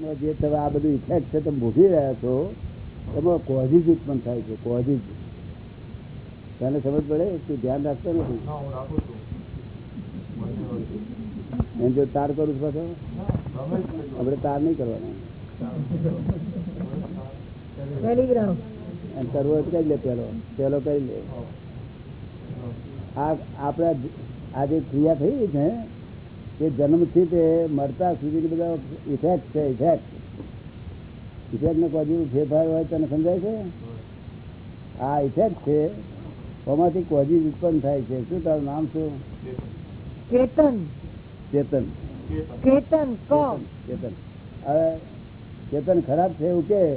જે તમે આ બધું ઇફેક્ટ છે તમે ભોગવી રહ્યા છો એમાં કોઝિજ ઉત્પન્ન થાય છે કોઝિજ તને સમજ પડે? તું ધ્યાન રાખતો નથી. એમ જો તાર કરું છું પાછો? આપણે તાર નહીં કરવાનો. એમ કરવો કઈ લે પેલો. પેલો કઈ લે. આ આપણા આ જે ક્રિયા થઈ છે એ જન્મથી તે મરતા સુધી બધા ઇફેક્ટ છે ઇફેક્ટ ઇફેક્ટ ને કોઈ ફેરફાર હોય તને સમજાય છે? આ ઇફેક્ટ છે. એમાંથી કોઝિજ ઉત્પન્ન થાય છે? શું તારું નામ શું? ચેતન કેતન. ક. ચેતન હવે ચેતન ખરાબ છે એવું કે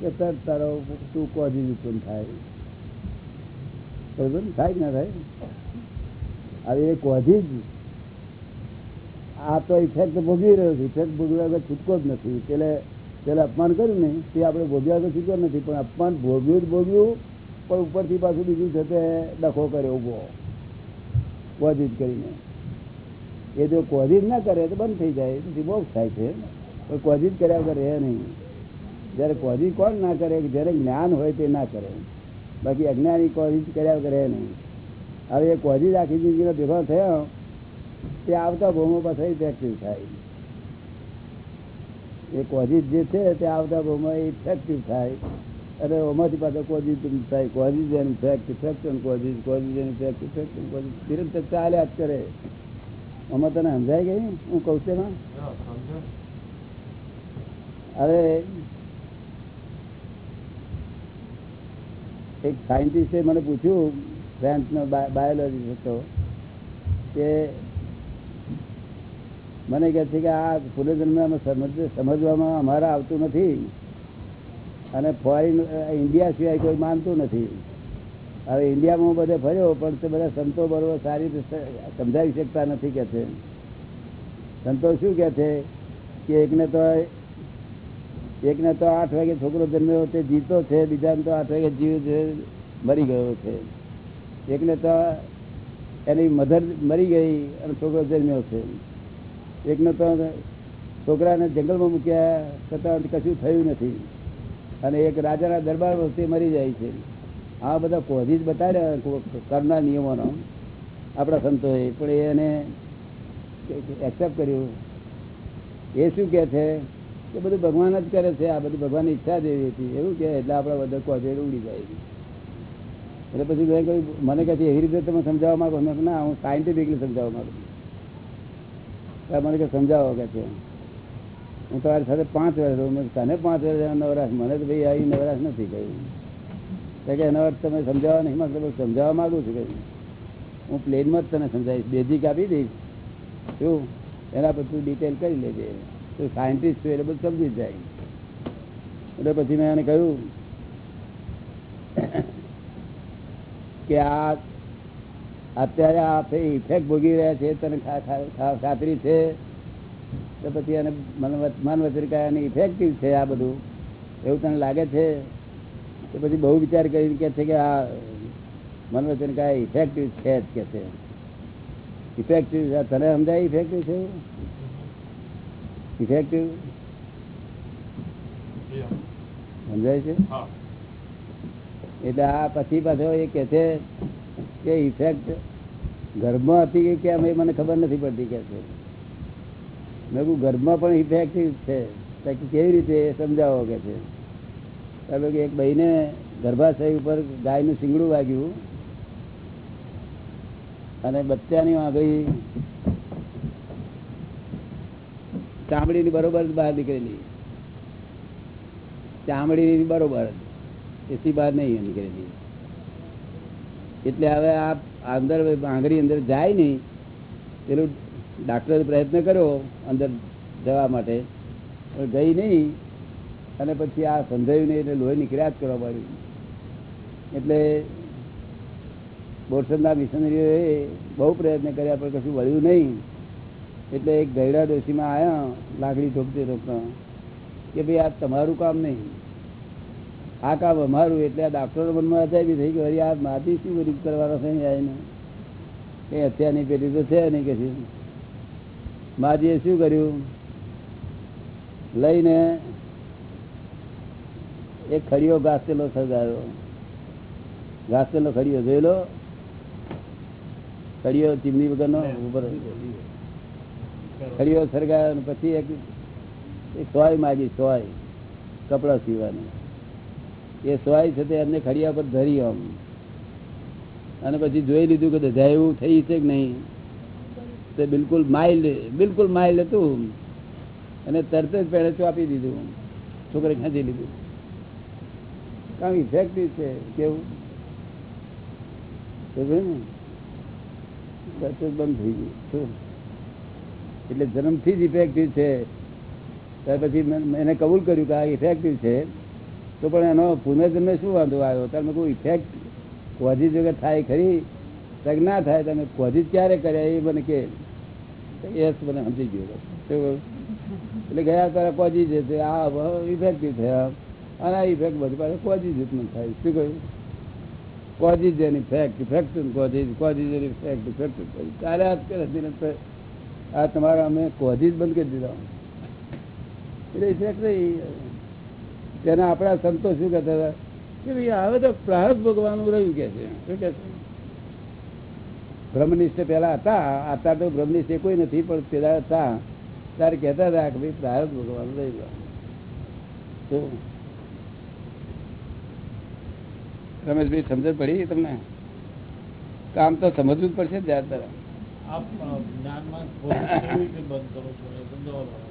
કેતન તારો તું કોઝિજ ઉત્પન્ન થાય. બરોબર? થાય કે ના થાય? હવે એ કોઝિજ આ તો ઇફેક્ટ ભોગવી રહ્યો છે. ઇફેક્ટ ભોગવ્યા વગર છૂટકો જ નથી. પેલે પેલે અપમાન કર્યું ને, તે આપણે ભોગવ્યા વગર છૂટકો નથી. પણ અપમાન ભોગ્યું જ ભોગ્યું પણ ઉપરથી પાછું બીજું છે તે ડખો કર્યો, ઊભો. કોઝિજ કરીને. એ જો કોઝિજ ના કરે તો બંધ થઈ જાય. મોક્ષ થાય છે. પણ કોઝિજ કર્યા વગર રહે નહીં. જ્યારે કોઝિજ કોણ ના કરે? કે જ્યારે જ્ઞાન હોય તે ના કરે. બાકી અજ્ઞાની કોઝિજ કર્યા વગર રહે નહીં. હવે એ કોઝિજ આખી જિંદગીનો ભેગો થયો તે આવતા ભૂમો પાછળ ઇફેક્ટિવ થાય. એ કોઝિજ જે છે તે આવતા ભૂમો ઇફેક્ટિવ થાય. અને ઓમાંથી પાછો કોઝિજ થાય. Causes and effect and causes causes and effect effect and causes ચાલ્યા જ કરે. આમાં તને સમજાય ગઈ હું કહું છું? હવે એક સાયન્ટિસ્ટે મને પૂછ્યું ફ્રાન્સનો બાયોલોજી હતો કે મને કહે છે કે આ પુનર્જન્મ સમજવામાં અમારા આવતું નથી. અને ફોરેન ઇન્ડિયા સિવાય કોઈ માનતું નથી. હવે ઇન્ડિયામાં બધે ફર્યો, પણ તે બધા સંતો બરોબર સારી રીતે સમજાવી શકતા નથી કે છે. સંતો શું કે છે કે એકને તો એકને તો આઠ વાગે છોકરો જન્મ્યો, તે જીતો છે, બીજાને તો આઠ વાગે જીવ મરી ગયો છે. એકને તો એની મધર મરી ગઈ અને છોકરો જન્મ્યો છે. એકને તો છોકરાને જંગલમાં મૂક્યા છતાં કશું થયું નથી. અને એક રાજાના દરબાર વખતે મરી જાય છે. આ બધા કોઝી જ બતાવ્યા કરના નિયમોનો. આપણા સંતોએ પણ એને એક્સેપ્ટ કર્યું. એ શું કહે છે કે બધું ભગવાન જ કરે છે. આ બધું ભગવાનની ઈચ્છા જ એવી હતી. એવું કે એટલે આપણા બધા કોઝેડ ઉડી જાય એટલે પછી મને કહે છે, એવી રીતે તમે સમજાવવા માંગો? મેં ના, હું સાયન્ટિફિકલી સમજાવવા માંગુ મને કે સમજાવો કે છે. હું તમારી સાથે પાંચ વર્ષ રહું. તને પાંચ વર્ષ નવરાશ? મને તો ભાઈ આવી નવરાશ નથી કહ્યું કે એનો અર્થ તમે સમજાવવા નહીં મતલબ સમજાવવા માગું છું કહ્યું હું પ્લેનમાં જ તને સમજાવીશ. બેઝિક આપી દઈશ. શું? એના પર તું ડિટેલ કરી લેજે. તો સાયન્ટિસ્ટ છું એટલે બધું સમજી જાય. એટલે પછી મેં એને કહ્યું કે આ અત્યારે આ ઇફેક્ટ ભોગી રહ્યા છે તને ખાતરી છે? તો પછી એને મન વચરિકાની ઇફેક્ટિવ છે આ બધું. એવું તને લાગે છે? તો પછી બહુ વિચાર કરીને કે છે કે આ મન વચરિકા ઇફેક્ટિવ છે જ કે છે. ઇફેક્ટિવ તને સમજાય ઇફેક્ટિવ છે? ઇફેક્ટિવ સમજાય છે? એટલે આ પછી પાછો એ કે છે કે ઇફેક્ટ ઘરમાં હતી કે કેમ એ મને ખબર નથી પડતી કે છે. મેં ઘરમાં પણ ઇફેક્ટિવ છે. કેવી રીતે સમજાવો કે છે. ચાલો કે એક બહીને ગર્ભાશય ઉપર ગાયનું શિંગડું વાગ્યું અને બચ્ચાની આગળ ચામડીની બરોબર બહાર નીકળેલી. ચામડીની બરોબર, એથી બહાર નહીં નીકળેલી. એટલે હવે આ અંદર આંગળી અંદર જાય નહીં, પેલું ડાક્ટરે પ્રયત્ન કર્યો અંદર જવા માટે, પણ ગઈ નહીં, અને પછી આ સંધાયું નહીં એટલે લોહી નીકળ્યા જ કરવા પડ્યું. એટલે બોરસદના મિશનરીઓએ બહુ પ્રયત્ન કર્યા, પણ કશું વળ્યું નહીં. એટલે એક ગયડા ડોશીમાં આવ્યા લાકડી ઠોકતી ઠોકતા કે ભાઈ આ તમારું કામ નહીં. આ કામ અમારું એટલે આ ડાક્ટરો મનમાં અજાયબી થઈ વળી આ માથી શું ગરીબ કરવાનો છે આવીને? કઈ અત્યારની પેઢી તો છે નહીં કે માજીએ શું કર્યું? લઈને એક ખડીયો ઘાસેલો સજાયો ઘાસેલો ખડીયો જોયેલો? ખડીયો ચીમની વગરનો ઉપર ખડીયો સળગાવ્યો પછી એક સોય માગી સોય, કપડા સીવાની એ સવાય છે તે એમને ખડિયા પર ધરી આમ. અને પછી જોઈ લીધું કે દધા એવું થઈ છે કે નહીં? તે બિલકુલ માઇલ્ડ બિલકુલ માઇલ્ડ હતું. અને તરત જ પહેલે આપી દીધું. છોકરે ખેંચી લીધું. કારણ ઇફેક્ટિવ છે, કેવું? ને? તરત જ બંધ થઈ ગયું? એટલે જન્મથી જ ઇફેક્ટિવ છે. ત્યાર પછી એને કબૂલ કર્યું કે આ ઇફેક્ટિવ છે. તો પણ એનો પુનર્જન્મ શું વાંધો આવ્યો? તમે કોઈ ઇફેક્ટ કોઝિજ વગર થાય ખરી? તક ના થાય, તમે કોઝિજ ક્યારે કર્યા? એ મને કે. યસ મને સમજી ગયો. એટલે ગયા તારા કોઝિજ છે, આ ઇફેક્ટિવ થયા. અને આ ઇફેક્ટ બધી પાસે કોઝિજ ઉત્પન્ન થાય. શું કહ્યું? Causes and effect effect causes causes and effect effect તારે આજ કરે. આ તમારા અમે કોઝિજ બંધ કરી દીધા. એટલે ઇફેક્ટ રહી. તેના આપણા સંતો શું કહેતા હતા, કે ભાઈ હવે તો પ્રહસ ભોગવાનું રહ્યું કે છે? શું કે છે? બ્રહ્મનિષ્ઠ પેલા હતા, અત્યારે તો બ્રહ્મનિષ્ઠ કોઈ નથી, પણ પેલા હતા. ત્યારે કહેતા હતા કે ભાઈ પ્રહસ ભોગવાનું રહી ગયું. શું? રમેશભાઈ, સમજણ પડી તમને? કામ તો સમજવું જ પડશે જ જાત તારા. આપ અ, જ્ઞાનમાં ભોગ કેવી રીતે બંધ કરો છો એ સમજાવો થોડા.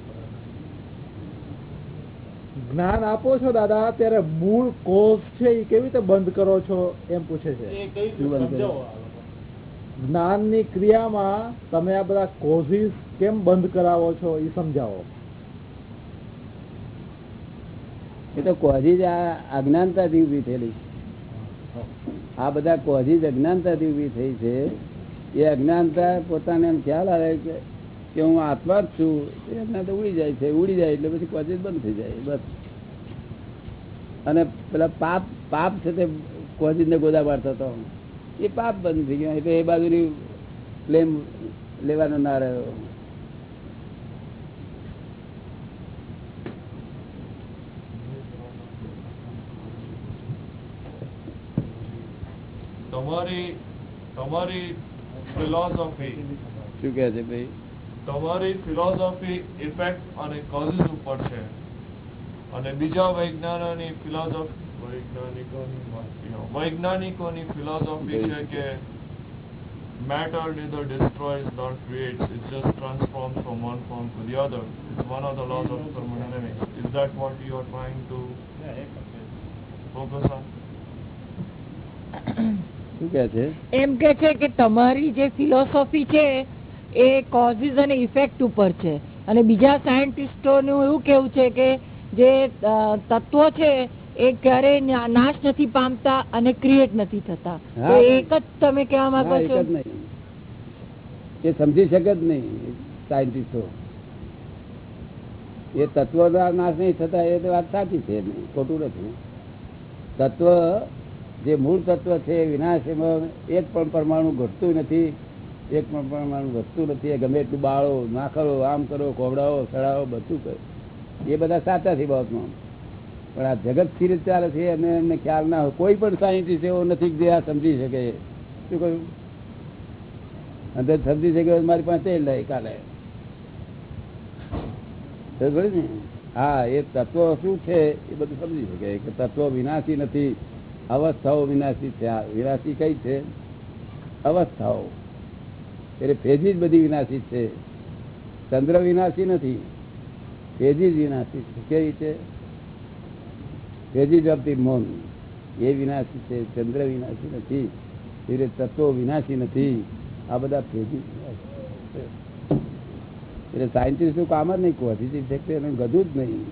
જ્ઞાન આપો છો દાદા ત્યારે મૂળ કોઝ છે એ કેવી રીતે બંધ કરો છો એમ પૂછે છે. જ્ઞાનની ક્રિયામાં તમે આ બધા કોઝિસ કેમ બંધ કરાવો છો એ સમજાવો. એ તો કોઝિસ આ અજ્ઞાનતાથી ઊભી થયેલી આ બધા કોઝિસ અજ્ઞાનતાથી ઊભી થઈ છે. એ અજ્ઞાનતા પોતાને એમ ખ્યાલ આવે કે કે હું આત્મા જ છું એમના તો ઉડી જાય છે. ઉડી જાય એટલે પછી કોઝિજ બંધ થઈ જાય બસ. અને પેલા પાપ પાપ છે તે કોઝિજને ગોદા મારતો હતો. એ પાપ બંધ થઈ ગયો. એટલે એ બાજુની ક્લેમ લેવાનો ના રહ્યો. તમારી તમારી ફિલોસોફી શું કહે છે ભાઈ? તમારી ફિલોસોફી ઇફેક્ટ અને કોઝિસ ઉપર છે અને બીજા વૈજ્ઞાનોની ફિલોસોફી વૈજ્ઞાનિકોની વૈજ્ઞાનિકોની ફિલોસોફી છે કે matter neither destroys nor creates it just transforms from one form to the other it's one of the laws of thermodynamics is that what you are trying to focus on શું કહે છે એમ કે છે કે તમારી જે ફિલોસોફી છે એ causes અને ઇફેક્ટ ઉપર છે. અને બીજા સાયન્ટિસ્ટોનું એવું કેવું છે કે જે તત્વો છે એ ક્યારેય નાશ નથી પામતા અને ક્રિએટ નથી થતા. તો એક જ તમે કહેવા માંગો છો? નહીં. એ સમજી શકે જ નહીં સાયન્ટિસ્ટો એ તત્વ નાશ નહીં થતા એ વાત સાચી છે ખોટું નથી. તત્વ જે મૂળ તત્વ છે વિનાશ એમાં એક પણ પરમાણુ ઘટતું નથી. એક પણ પરમાણુ વસ્તુ નથી ગમે એટલું બાળો ના કરો આમ કરો કોવડાવો સડાવો, બધું કરો. એ બધા સાચા છે બાબતમાં. પણ આ જગત સ્થિર ચાલે છે એમને એમને ખ્યાલ ના હોય. કોઈ પણ સાયન્ટિસ્ટ એવો નથી જે આ સમજી શકે. શું કહ્યું? અંદર સમજી શકે મારી પાસે લઈ કાલે. ને? હા, એ તત્વ શું છે એ બધું સમજી શકે. કે તત્વ વિનાશી નથી. અવસ્થાઓ વિનાશી છે. વિનાશી કઈ છે? અવસ્થાઓ. એટલે ફેજી જ બધી વિનાશી છે. ચંદ્ર વિનાશી નથી. ફેજી જ વિનાશી છે. કેવી છે? ફેજી ઓફ ધી મોન. એ વિનાશી છે. ચંદ્ર વિનાશી નથી. એટલે તત્વો વિનાશી નથી. આ બધા ફેજી એટલે સાયન્ટિસ્ટનું કામ જ નહીં પોઝિટિવ છે કે એનું ગધું જ નહીં.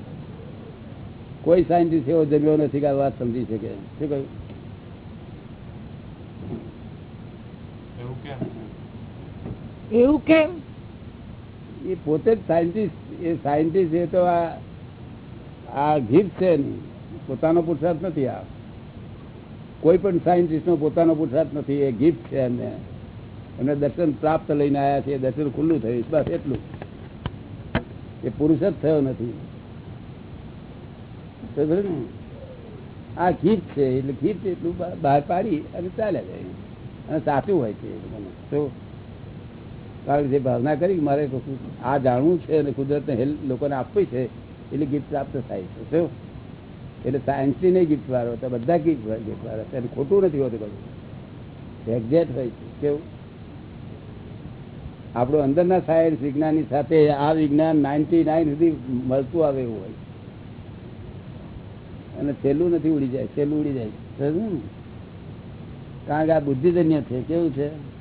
કોઈ સાયન્ટિસ્ટ એવો જન્મ્યો નથી કે આ વાત સમજી શકે. શું કહ્યું એવું કેમ એવું કેમ? એ પોતે જ સાયન્ટિસ્ટ એ સાયન્ટિસ્ટ એ તો આ ગિફ્ટ છે પોતાનો પુરુષાર્થ નથી આ. કોઈ પણ સાયન્ટિસ્ટનો પોતાનો પુરુષાર્થ નથી. એ ગિફ્ટ છે એમને એમને દર્શન પ્રાપ્ત લઈને આવ્યા છે. દર્શન ખુલ્લું થયું બસ એટલું. એ પુરુષ જ થયો નથી? આ ગીત છે. એટલે ગીત એટલું બહાર પાડી અને ચાલ્યા જાય અને સાચું હોય છે. તો કારણ જે ભાવના કરી, મારે આ જાણવું છે અને કુદરતને હેલ્પ લોકોને આપવી છે, એટલે ગીત પ્રાપ્ત થાય છે. શું? એટલે સાયન્સથી નહીં ગીત વાળો તો બધા ગીત ગીત વાળો છે. અને ખોટું નથી હોતું બધું. એક્ઝેક્ટ હોય છે. કેવું? આપણું અંદરના સાયન્સ વિજ્ઞાનની સાથે આ વિજ્ઞાન નાઇન્ટી નાઇન સુધી મળતું આવે એવું હોય. અને છેલ્લું નથી ઉડી જાય, છેલ્લું ઉડી જાય? કારણ કે આ બુદ્ધિજન્ય છે. કેવું છે?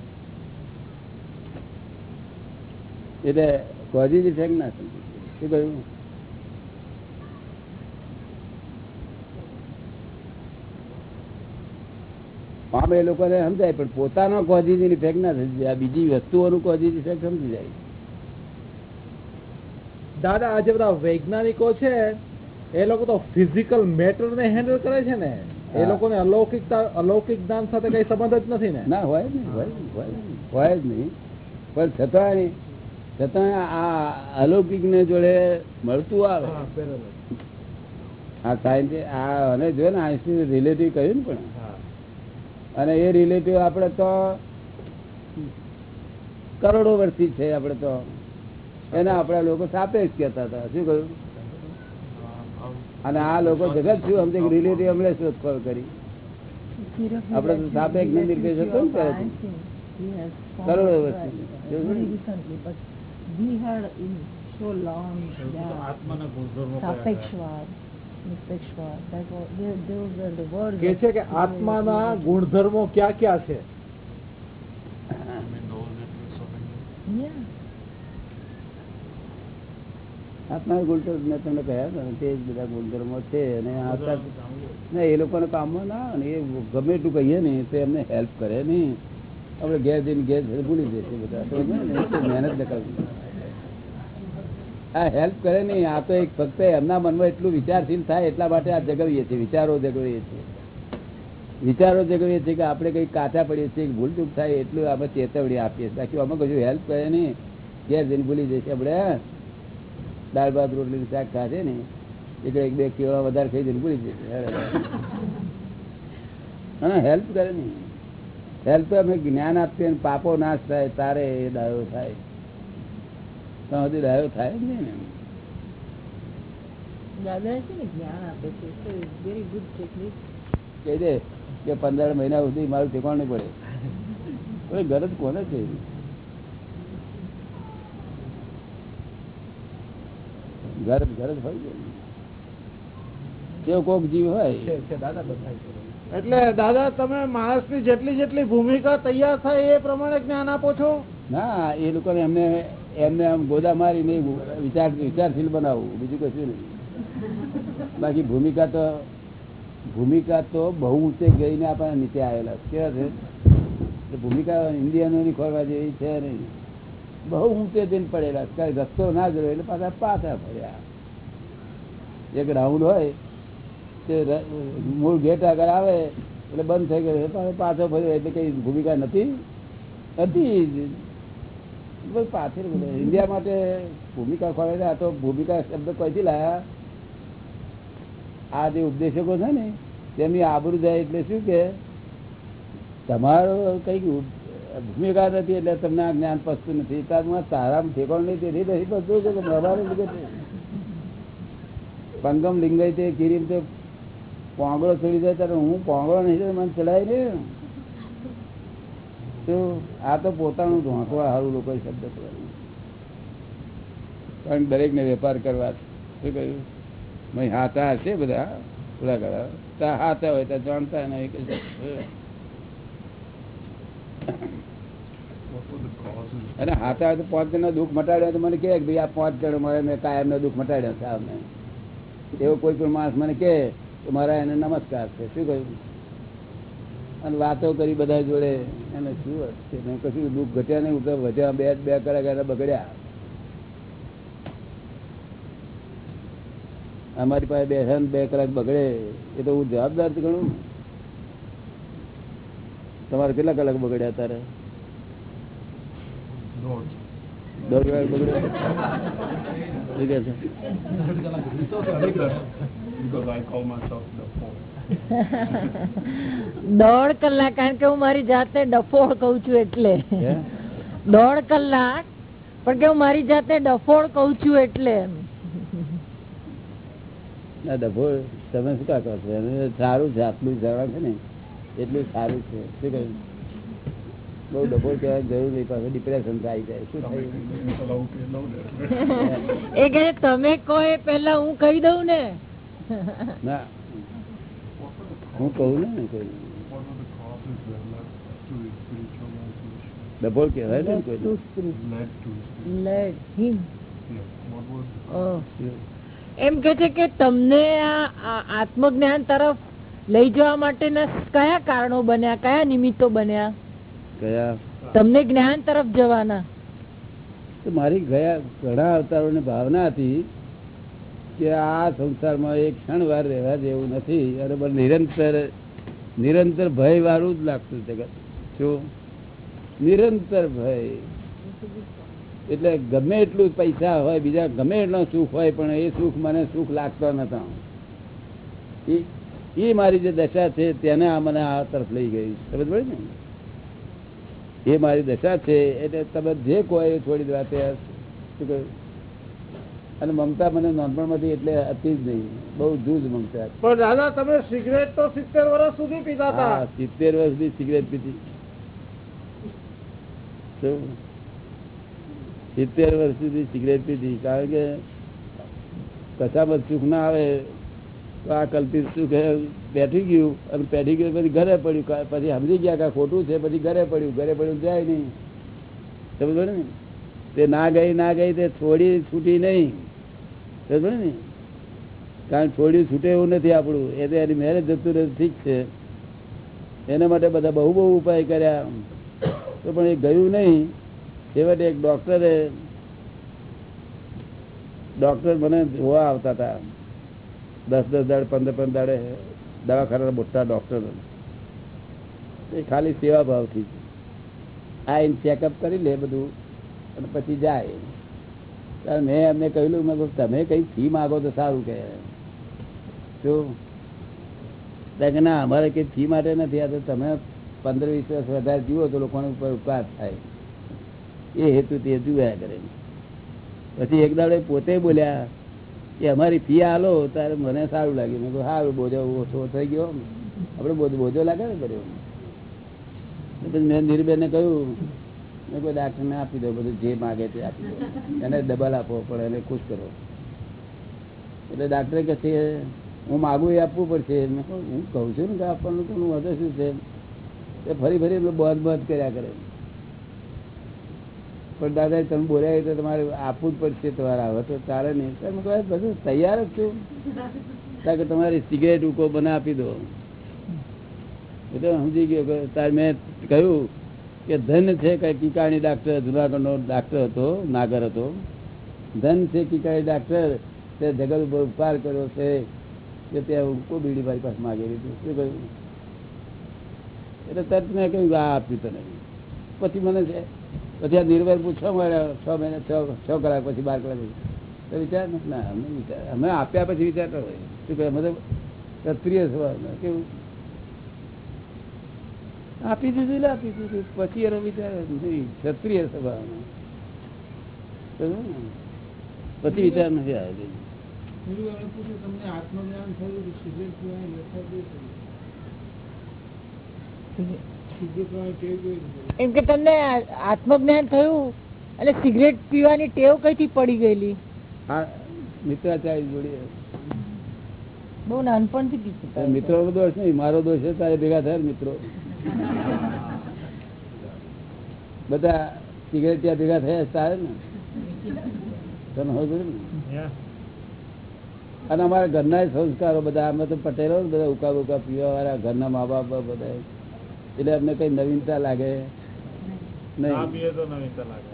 એટલે કોઝિજ ઇફેક્ટ ના સમજી શું કહ્યું? આમ એ લોકોને સમજાય પણ પોતાનો કોઝિજ ઇફેક્ટ ના સમજી આ બીજી વસ્તુઓનું કોઝિજ ઇફેક્ટ સમજી જાય. દાદા આ જે બધા વૈજ્ઞાનિકો છે એ લોકો તો ફિઝિકલ મેટર ને હેન્ડલ કરે છે ને. એ લોકો લોકોને અલૌકિકતા અલૌકિક જ્ઞાન સાથે કઈ સંબંધ જ નથી ને. ના હોય નહીં હોય હોય જ નહીં. પણ છતાં છતાં આ અલૌકિક ને જોડે મળતું આવે. આ સાયન્ટિસ્ટ આ અને જો ને આઈન્સ્ટીન રિલેટિવ કહ્યું ને પણ. અને એ રિલેટિવ આપણે તો કરોડો વર્ષથી છે આપણે તો. એના આપણા લોકો સાપેક્ષ કહેતા હતા. શું કહ્યું? અને આ લોકો જગત શું? સમજે રિલેટિવ અમને શોધખોળ કરી. આપણે તો સાપેક્ષ નિર્દેશ હતો ને કરોડો વર્ષથી? We in so long ગુણધર્મો કયા કયા? સાપેક્ષવાદ નિરપેક્ષવાદ કે છે કે આત્માના ગુણધર્મો ક્યાં ક્યાં છે. આત્મા ગુણધર્મ મેં તમને કહ્યા ને, તે જ બધા ગુણધર્મો છે અને ના એ લોકોને કામમાં ના ને એ ગમે એટલું કહીએ ને તો એમને હેલ્પ કરે નહીં. આપણે ઘેર જઈને ઘેર ભૂલી જશે બધા. તો મહેનત ન કરવી આ હેલ્પ કરે નહીં. આ તો એક ફક્ત એમના મનમાં એટલું વિચારશીલ થાય એટલા માટે આ જગવીએ છીએ, વિચારો જગવીએ છીએ. વિચારો જગવીએ છીએ કે આપણે કંઈક કાચા પડીએ છીએ ભૂલ ચૂક થાય એટલું આપણે ચેતવણી આપીએ છીએ. બાકી અમે કશું હેલ્પ કરે નહીં. ઘેર જઈને ભૂલી જશે આપણે દાળ ભાત રોટલી, શાક ખાશે ને એટલે એક, બે કેળા વધારે ખાઈ જઈને ભૂલી જશે અને હેલ્પ કરે નહીં. હેલ્પ અમે જ્ઞાન આપીએ પાપો નાશ થાય, તારે એ દાયો થાય. તો હજી ડાયો થાય જ નહીં ને. દાદા છે ને જ્ઞાન આપે છે. so it's very કહી દે કે પંદર મહિના સુધી મારું ઠેકાણ પડે. ગરજ કોને છે? ગરજ ગરજ હોય છે. કેવો કોક જીવ હોય. છે છે દાદા બધાય એટલે દાદા તમે માણસની જેટલી જેટલી ભૂમિકા તૈયાર થાય એ પ્રમાણે જ્ઞાન આપો છો? ના એ લોકોને એમને એમને આમ ગોદા મારી નહીં વિચાર વિચારશીલ બનાવવું બીજું કશું નહીં. બાકી ભૂમિકા તો ભૂમિકા તો બહુ ઊંચે ગઈને આપણને નીચે આવેલા કેવા છે? ભૂમિકા ઇન્ડિયનોની ખોરવા જેવી છે નહીં બહુ ઊંચે જઈને પડેલા. કાંઈ રસ્તો ના જોયો એટલે પાછા પાછા પડ્યા એક રાઉન્ડ હોય, તે મૂળ ગેટ આગળ આવે, એટલે બંધ થઈ ગયો પાછો ફર્યો. એટલે કઈ ભૂમિકા નથી. હતી પાછળ. ઇન્ડિયા માટે ભૂમિકા છે. આ તો ભૂમિકા શબ્દ કઈથી લાયા આ જે ઉપદેશકો છે ને, તેમની આબરૂ જાય એટલે શું કે, તમારો કંઈક ભૂમિકા નથી એટલે તમને આ જ્ઞાન પસતું નથી તારમાં તારામાં ઠેકાણ નહીં, તેથી નથી પસતું કે તમારે લીધે પંગમ લિંગાઈ તે કિરીમ તે પોંગળો ચડી જાય ત્યારે હું પોંગળો નહીં મને ચડાય ને આ તો પોતાનું ઢોંકવા સારું લોકો શબ્દ પણ દરેક ને વેપાર કરવા શું કહ્યું? ભાઈ, હાથા હશે બધા થોડા ઘણા ત્યાં હાથા હોય ત્યાં જાણતા નહીં? અને હાથા હોય તો પાંચ જણા દુઃખ મટાડ્યા તો મને કહે કે ભાઈ, આ પાંચ જણ મારે મેં કાયમ દુઃખ મટાડ્યા આમને. એવો કોઈ પણ માણસ મને કહે તો મારા એને નમસ્કાર છે. શું કહ્યું? અને વાતો કરી બધા જોડે. એને શું વાત મેં કશું દુઃખ ઘટ્યા નહીં ઉતર વધ્યા બે બે કલાક એના બગડ્યા. અમારી પાસે બે ને બે કલાક બગડે એ તો હું જવાબદાર છું ગણું તમારે કેટલા કલાક બગડ્યા તારે દોઢ. કલાક બગડે દોઢ કલાક કારણ કે હું મારી જાતે ડફોળ કઉ છું એટલે. દોઢ કલાક પણ કે હું મારી જાતે ડફોળ કઉ છું એટલે. ના ડફોળ તમે શું કા કહો છો? એને સારું છે આટલું જણા છે ને. એટલું સારું છે. શું કહ્યું બહુ ડબોલ કહેવાની જરૂર નહીં પાસે ડિપ્રેશન થાય જાય શું થાય? એ કહે તમે કહો એ પેલા હું કહી દઉં ને. ના હું કહું ને કોઈ? ડફોળ કહેવાય ને કોઈ Led to his Let him. yeah. What was the Oh. એમ કે છે કે તમને આ આ આત્મજ્ઞાન તરફ લઈ જવા માટેના કયા કારણો બન્યા? કયા નિમિત્તો બન્યા? કયા? તમને જ્ઞાન તરફ જવાના. તો મારી ગયા ઘણા અવતારોની ભાવના હતી. કે આ સંસારમાં એક ક્ષણ વાર રહેવા જેવું નથી. અને પણ નિરંતર નિરંતર ભય વાળું જ લાગતું જગત શું નિરંતર ભય. એટલે ગમે એટલું પૈસા હોય, બીજા ગમે એટલો સુખ હોય, પણ એ સુખ મને સુખ લાગતો નતા. એ- મારી જે દશા છે તેને આ મને આ તરફ લઈ ગઈ. સમજ પડે ને? એ મારી દશા છે, એટલે તમે જે કહો એ છોડી દેવા શું કહ્યું? અને મમતા મને નાનપણમાંથી એટલે હતી જ નહીં. બહુ જૂજ મમતા. પણ દાદા તમે સિગરેટ તો સિત્તેર વર્ષ સુધી પીતા હતા. સિત્તેર વર્ષ સુધી સિગરેટ પીધી. સિત્તેર વર્ષ સુધી સિગરેટ પીધી. કારણ કે કશામાં સુખ ના આવે તો આ કલ્પિત સુખ બેઠી ગયું અને બેઠી ગયું પછી ઘરે પડ્યું. પછી સમજી ગયા કે ખોટું છે પછી ઘરે પડ્યું. ઘરે પડ્યું જાય નહીં. સમજો ને? તે ના ગઈ ના ગઈ તે છોડી છૂટી નહીં. ને? કારણ છોડ્યું છૂટે એવું નથી આપણું. એ તો એની મેરેજ જતું રહે, ઠીક છે. એના માટે બધા બહુ બહુ ઉપાય કર્યા. તો પણ એ ગયું નહીં. છેવટે એક ડૉક્ટરે ડોક્ટર મને જોવા આવતા હતા. દસ દસ દાડે, પંદર પંદર દાડે દવાખાના મોટા ડૉક્ટર. એ ખાલી સેવા ભાવથી આ ચેકઅપ કરી લે બધું. અને પછી જાય. મેં એમને કહ્યું મેં તમે કઈ ફી માગો તો સારું કે ના, અમારે કઈ ફી માટે નથી, આ તો તમે પંદર, વીસ વર્ષ વધારે જીવો તો લોકોને ઉપર ઉપકાર થાય. એ હેતુ તે જોયા કરે. પછી એક દાડે પોતે બોલ્યા કે, અમારી ફી આલો, ત્યારે મને સારું લાગ્યું. મેં કહું સારું બોજો, ઓછો થઈ ગયો. આપણે બોજો લાગે ને કર્યો પછી મેં ને કહ્યું મેં કોઈ ડાક્ટરને આપી દો, બધું જે માગે તે આપી દો. એને ડબલ આપવો પણ એને ખુશ કરો. એટલે ડાક્ટરે કહે છે, હું માગું એ આપવું પડશે. હું કહું છું ને કે આપવાનું તો વધુ શું છે? એ ફરી ફરી પેલું બંધ કર્યા કરે. પણ દાદા, તમે બોલ્યા તો તમારે આપવું જ પડશે તમારે. હવે તો ચાલે નહીં. બધું તૈયાર જ છું. કારણ કે તમારી સિગરેટ ઉકો મને આપી દો. એટલે સમજી ગયો કે તાર મેં કહ્યું કે ધન છે કઈ કીકાણી ડાક્ટર જુનાગઢનો ડાક્ટર હતો, નાગર હતો. ધન છે, કીકાણી ડાક્ટર તે જગત ઉપર ઉપકાર કર્યો છે કે ત્યાં ઉકો બીડી મારી પાસે માગી લીધું. શું કહ્યું? એટલે તરત મેં કહ્યું આ આપ્યું તને પછી મને છે, પછી આ નિર્ભય પૂછવા મળ્યા છ મહિના, છ છ કલાક પછી બાર કલાક તો વિચાર ના, અમે વિચાર, અમે આપ્યા પછી વિચારતા હોય. શું કહે? અમે તો ક્ષત્રિય સ્વભાવના, કેવું? આપી દીધું એટલે આપી દીધું. પછી એનો વિચાર નહીં ક્ષત્રિય સ્વભાવનો પછી વિચાર નથી આવ્યો? એમ કે તમને આત્મજ્ઞાન થયું એટલે સિગરેટ પીવાની ટેવ કઈથી પડી ગયેલી? મિત્રાચાર્ય જોડે. બહુ નાનપણથી મિત્રો બધો દોષ નહીં મારો દોષ છે તારે ભેગા થયા મિત્રો. બધા સિગરેટ ત્યાં ભેગા થયા તારે ને? તમે હોય ને? અને અમારા ઘરના સંસ્કારો બધા અમે તો પટેલો ને બધા ઉકા ઉકા પીવા વાળા ઘરના મા બાપ બધા. એટલે અમને કઈ નવીનતા લાગે? નહીં.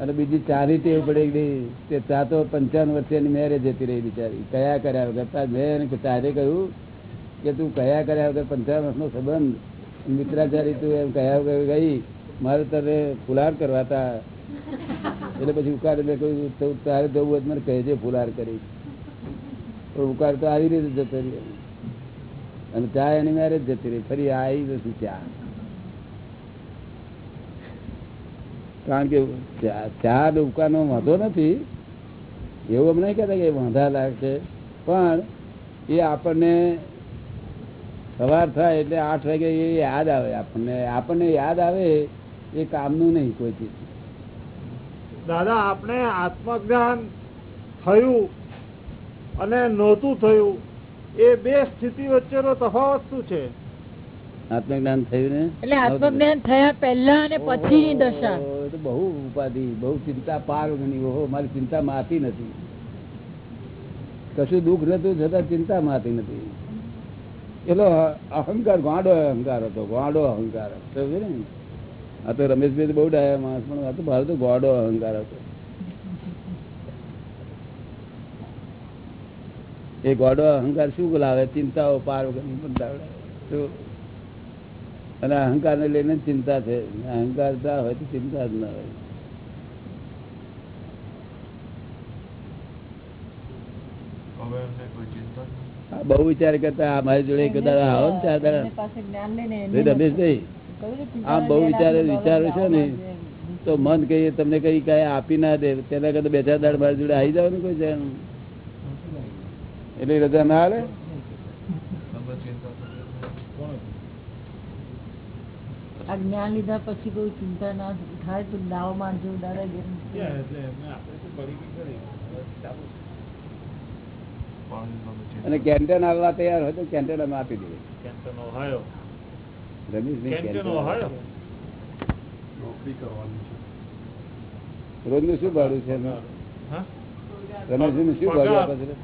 અને બીજી ચારી ટેવ પડી ગઈ. તે ચા તો પંચાવન વર્ષની મેરેજ જતી રહી બિચારી. કયા કર્યા વગર? મેં ચારે કહ્યું કે તું કયા કર્યા વગર પંચાવન વર્ષનો સંબંધ મિત્રાચારી તું એમ કહ્યા ગઈ, મારે તને ફુલાર કરવા હતા એટલે પછી ઉકાર મેં કહ્યું તારે જવું હોય મને કહેજે ફુલાર કરી. પણ ઉકાર તો આવી રીતે જતો રહ્યો. અને ચા એની મેરેજ જતી રહી. ફરી આવી નથી ચા. કારણ કે ચા- ચા ને ઉકાળનો વાંધો નથી. એવું અમને નહીં કહેતા કે વાંધા લાગશે. પણ એ આપણને સવાર થાય એટલે આઠ વાગે એ યાદ આવે. આપણને આપણને યાદ આવે એ કામનું નહીં કોઈ ચીજ દાદા આપણે આત્મજ્ઞાન થયું અને નહોતું થયું એ બે સ્થિતિ વચ્ચેનો તફાવત શું છે? આત્મજ્ઞાન થયું ને? એટલે આત્મજ્ઞાન થયા પહેલા અને પછીની દશા. તો બહુ ઉપાધિ બહુ ચિંતા પાર ગણી ઓહો મારી ચિંતા માતી નથી. કશું દુઃખ નતું છતાં ચિંતા માતી નથી. એલો અહંકાર ગાંડો અહંકાર હતો ગાંડો અહંકાર સમજે ને? આ તો રમેશભાઈ બહુ ડાયા માણસ પણ આ તો મારો તો ગાંડો અહંકાર હતો. એ ગોડો અહંકાર શું બોલાવે ચિંતાઓ પાર બંધાવડે? અને અહંકાર ને લઈને ચિંતા છે. અહંકાર ના હોય તો ચિંતા જ ના હોય. હવે એમને કોઈ ચિંતા જ નથી. આ બહુ વિચાર કરતા આ મારી જોડે કદાચ આવો ને ચાર દાડા. ચિંતા આમ બહુ વિચાર વિચારે છો ને તો મન કહીએ તમને કઈ કઈ આપી ના દે તેના કરતા બે ચાર દાડ મારી જોડે આવી જાવ ને કોઈ છે એટલે રજા ના હાલે ચિંતા આ જ્ઞાન લીધા પછી કોઈ ચિંતા ના થાય તો દાવ મારજો દાદાગીરી એટલે આપણે તો પડી ગઈ ખરી. હવે ચાલુ છે. પાણી તમે ચિંતા અને કેન્ટન આવવા તૈયાર હોય તો કેન્ટન અમે આપી દઈએ. રમેશભાઈ રોજનું શું ભાડું છે? એનું? શું ભાડું આપે છે?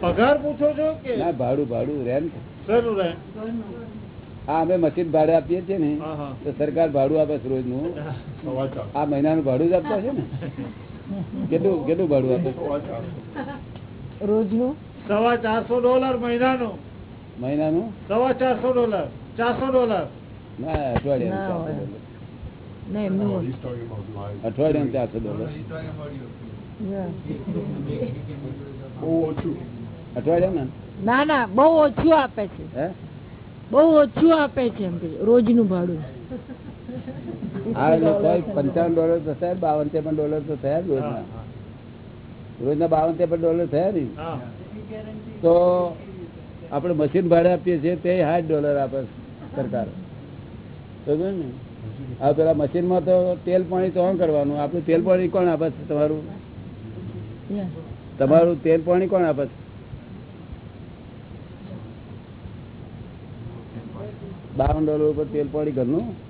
પગાર પૂછો છો કે? ના ભાડું ભાડું રેન્ટ હા અમે મશીન ભાડે આપીએ છીએ ને હા, હા. તો સરકાર ભાડું આપે છે રોજનું આ મહિનાનું ભાડું જ આપતા છે ને? કેટલું કેટલું ભાડું આપે રોજનું? સવા ચારસો ડોલર મહિનાનું. મહિનાનું? સવા ચારસો ડોલર. ચારસો ડોલર. ના અઠવાડિયાનું ના ચારસો ડોલર. અઠવાડિયા ના ના. બહુ ઓછું. આપે છે. હે? બહુ ઓછું આપે છે એમ રોજનું ભાડું. હા પંચાવન ડોલર તો થયા બાવન ત્રેપન ડોલર તો થયા રોજના. રોજના બાવન પણ ડોલર થયા ને તો આપણે મશીન ભાડે આપીએ છીએ તે સાઠ ડોલર આપે સરકાર. ને? આ પેલા મશીનમાં તો તેલ પાણી તો કરવાનું? આપણું તેલ પાણી કોણ આપે છે તમારું? તમારું તેલ પાણી કોણ આપે છે? બાવન ડોલર ઉપર તેલ પાણી ઘરનું?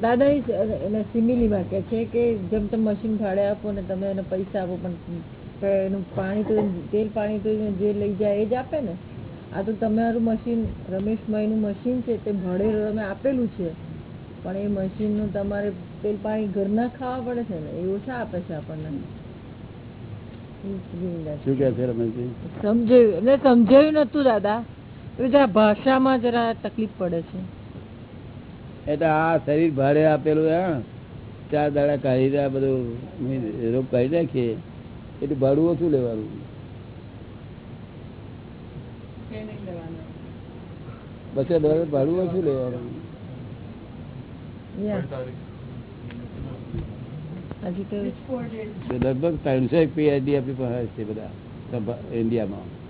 દાદા એ સિમિલીમાં કે છે કે જેમ તમે મશીન ભાડે આપો ને તમે એને પૈસા આપો પણ તો એનું પાણી તો તેલ પાણી તો જે લઈ જાય એ જ આપે ને. આ તો તમારું મશીન રમેશભાઈનું મશીન છે તે ભાડે તમે આપેલું છે. પણ એ મશીનનું તમારે તેલ પાણી ઘરના ખાવા પડે છે ને એ ઓછા આપે છે આપણને. સમજાયું એટલે સમજાયું નતું દાદા. જરા ભાષામાં જરા તકલીફ પડે છે. એટલે આ શરીર ભારે આપેલું હા. ચાર દાડા કાઢી દે બધું રોગ કાઢી નાખીએ. એટલે ભાડું ઓછું લેવાનું. બસો ડોલર ભાડું ઓછું લેવાનું. લગભગ ત્રણસો એક પીએચડી આપણી પાસે છે બધા ઇન્ડિયામાં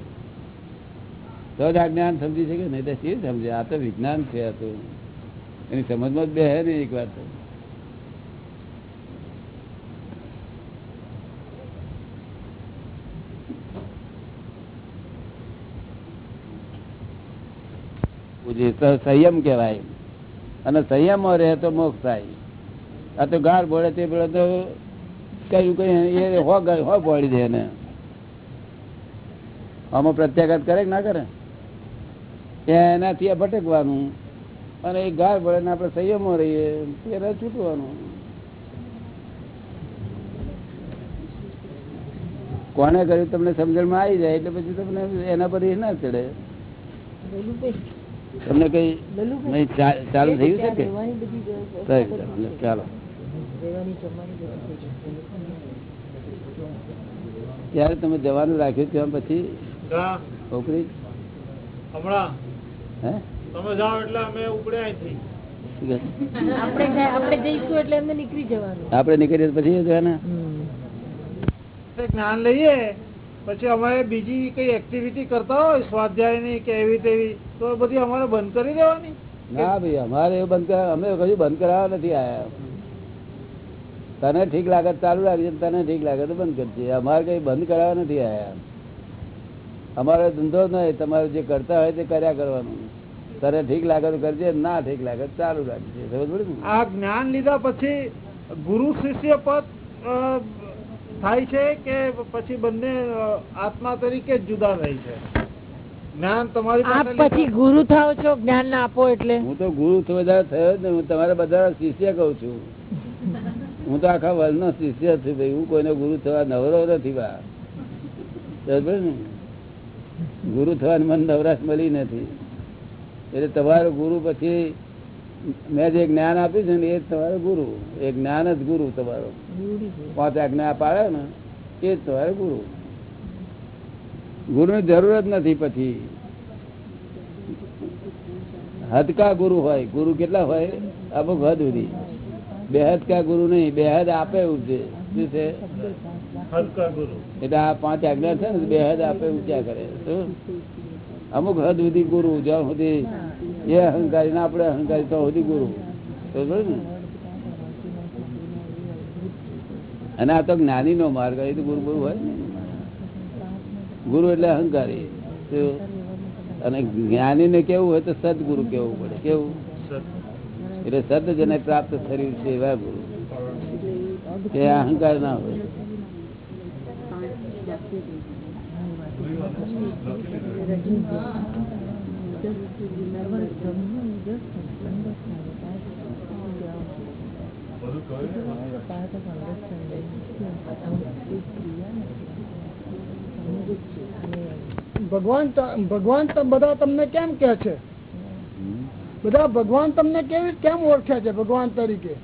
તો જ આ જ્ઞાન સમજી શકે, નહીં તો શી સમજે? આ તો વિજ્ઞાન છે, આ તો. એની સમજમાં જ બે હે ને એક વાત. સંયમ કહેવાય. અને સંયમમાં રહે તો મોક્ષ થાય. આ તો ગાર બોળે તે ભળે તો કયું કઈ હો હો ભળી દે એને. આમાં પ્રત્યાઘાત કરે કે ના કરે? એનાથી આ ભટકવાનું. અને એ ગાર ભળે આપણે સંયમમાં રહીએ એને છૂટવાનું. કોને કર્યું તમને સમજણમાં આવી જાય એટલે પછી તમને એના પર એ ના ચડે. તમને કઈ નહીં ચાલુ થયું છે કે? ચાલો. ત્યારે તમે જવાનું રાખ્યું ત્યાં પછી? છોકરી? હમણાં તમે જાઓ એટલે અમે ઉપડે નીકળી નીકળીએ પછી જ્ઞાન લઈએ પછી અમારે બીજી કઈ એક્ટિવિટી કરતા હોય સ્વાધ્યાયની કે એવી તેવી તો બધી અમારે બંધ કરી દેવાની? ના ભાઈ અમારે એવું બંધ કરાવ અમે કશું બંધ કરાવવા નથી આયા. તને ઠીક લાગે ચાલુ રાખજે તને ઠીક લાગે તો બંધ કરજે. અમારે કઈ બંધ કરાવવા નથી આયા. અમારો ધંધો નહીં તમારે જે કરતા હોય તે કર્યા કરવાનું. તને ઠીક લાગે તો કરજે ના ઠીક લાગે ચાલુ રાખજે. સમજ પડી આ જ્ઞાન લીધા પછી ગુરુ શિષ્ય પદ થાય છે કે પછી બંને આત્મા તરીકે જુદા રહી છે? જ્ઞાન તમારી આપ પછી ગુરુ થાવ છો જ્ઞાન ના આપો એટલે? હું તો ગુરુ તો થયો જ હું તમારા બધા શિષ્ય કઉ છું. હું તો આખા વર્લ્ડ નો શિષ્ય છું ભાઈ. હું કોઈનો ગુરુ થવા નવરો નથી બા. ને? ગુરુ થવાની મને નવરાશ મળી નથી. એટલે તમારો ગુરુ પછી મેં જે જ્ઞાન આપ્યું છે ને એ જ તમારો ગુરુ. એ જ્ઞાન જ ગુરુ તમારો. પાંચ આજ્ઞા પાડે ને એ જ તમારો ગુરુ. ગુરુની જરૂર જ નથી પછી. હદકા ગુરુ હોય. ગુરુ કેટલા હોય? અમુક હદ સુધી. બે હદકા ગુરુ નહીં બે હદ આપે એવું છે? શું છે એટલે આ પાંચ આજ્ઞા છે ને બે હદ આપે ઊંચા કરે. શું? અમુક હદ સુધી ગુરુ જ્યાં સુધી એ અહંકારી ના આપણે અહંકારી તો હોતી ગુરુ. ને? અને આ તો જ્ઞાની નો માર્ગ એ તો ગુરુ ગુરુ હોય ને? ગુરુ એટલે અહંકારી. અને જ્ઞાની ને કેવું હોય તો સદગુરુ કેવું પડે? કેવું? એટલે સદ જેને પ્રાપ્ત થયું છે એવા ગુરુ. કે અહંકાર ના હોય. ત- ભગવાન ભગવાન બધા તમને કેમ કે છે? બધા ભગવાન તમને કેવી, કેમ ઓળખે છે ભગવાન તરીકે?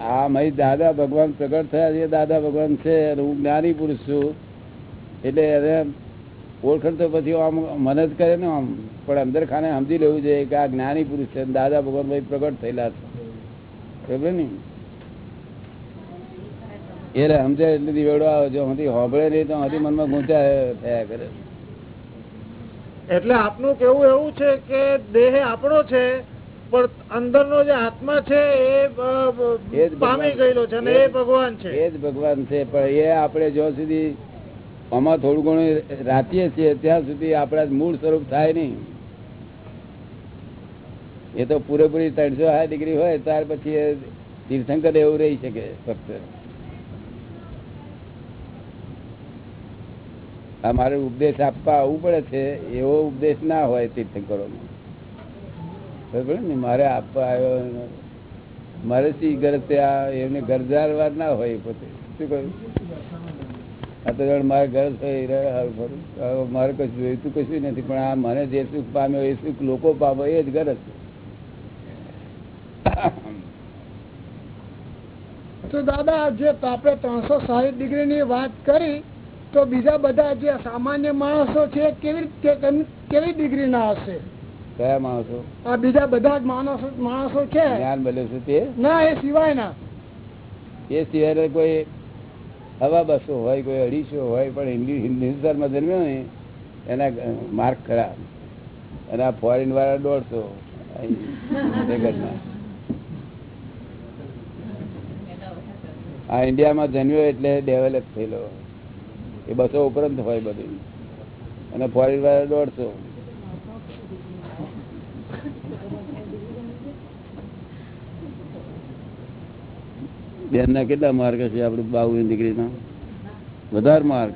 હા મય દાદા ભગવાન પ્રગટ થયા છે, દાદા ભગવાન છે હું જ્ઞાની પુરુષ છું. એટલે ઓળખણ તો પછી આમ મને જ કરે ને આમ. પણ અંદર ખાને સમજી લેવું જોઈએ કે આ જ્ઞાની પુરુષ છે દાદા ભગવાન ભાઈ પ્રગટ થયેલા છે. ખબર ને એટલે સમજે એટલે દિવેડો આવે જો હજી હોબળે નહીં તો હજી મનમાં ગુંચા થયા કરે. એટલે આપનું કેવું એવું છે કે દેહ આપણો છે પણ અંદરનો જે આત્મા છે એ. પામી ગયેલો છે અને એ ભગવાન છે. એ જ ભગવાન છે પણ એ આપણે જ્યાં સુધી આમાં થોડું ઘણું રાખીએ છીએ, ત્યાં સુધી આપણા મૂળ સ્વરૂપ થાય નહીં. એ તો પૂરેપૂરી ત્રણસો હાઈ ડિગ્રી હોય, ત્યાર પછી એ તીર્થંકર એવું રહી શકે ફક્ત. મારે ઉપદેશ આપવા આવવું પડે છે, એવો ઉપદેશ ના હોય તીર્થંકરોનો બરાબર ને? મારે આપવા આવ્યો મારે શી ગરજ ત્યાં એમને ગરજારવાર ના હોય પોતે. શું કહ્યું? જાણે મારે ખરું. કશું જોઈતું કશું નથી પણ આ મને જે સુખ પામ્યો એ સુખ લોકો પામે એ જ ગરજ તો દાદા જે આપણે ત્રણસો સાહીઠ ડિગ્રી ની વાત કરી તો બીજા બધા જે સામાન્ય માણસો છે કેવી રીતે કેવી ડિગ્રી ના હશે? કયા માણસો? આ બીજા બધા જ માણસો માણસો છે. જ્ઞાન મળ્યું છે તે? ના એ સિવાય ના એ સિવાય કોઈ હવા બસો હોય, કોઈ અઢીસો હોય, પણ હિન્દી હિન્દુસ્તાનમાં જન્મ્યો ને એના માર્ક ખરા અને આ ફોરેન વાળા દોઢસો. આ ઇન્ડિયામાં જન્મ્યો એટલે ડેવલપ થયેલો. એ બસો ઉપરાંત હોય બધું. અને ફોરેન વાળા દોઢસો. બેન ના કેટલા માર્ગ છે આપડે બાબુ દીકરી ના વધારે માર્ગ.